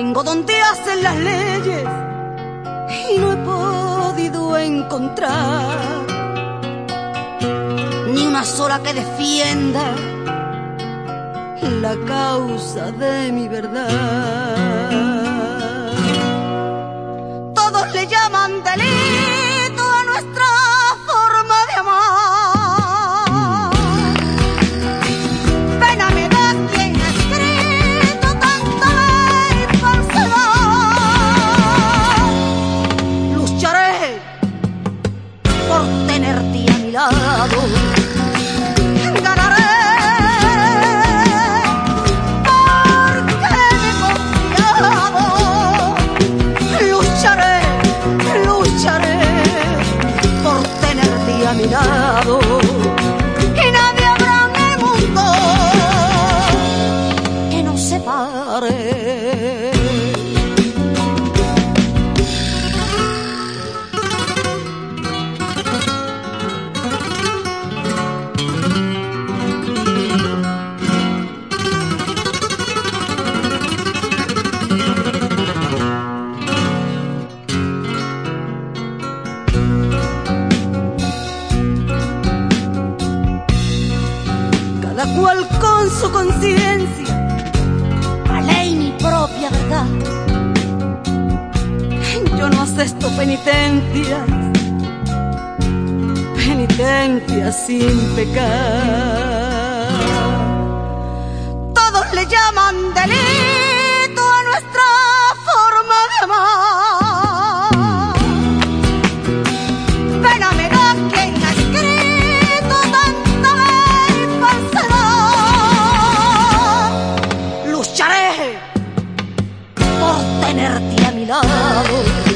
Vengo donde hacen las leyes y no he podido encontrar ni una sola que defienda la causa de mi verdad. Todos le llaman delito tenerte a mi lado. Cual con su conciencia, ley mi propia verdad. Yo no acepto penitencias, penitencias sin pecar. Todos le llaman tenerte a mi lado.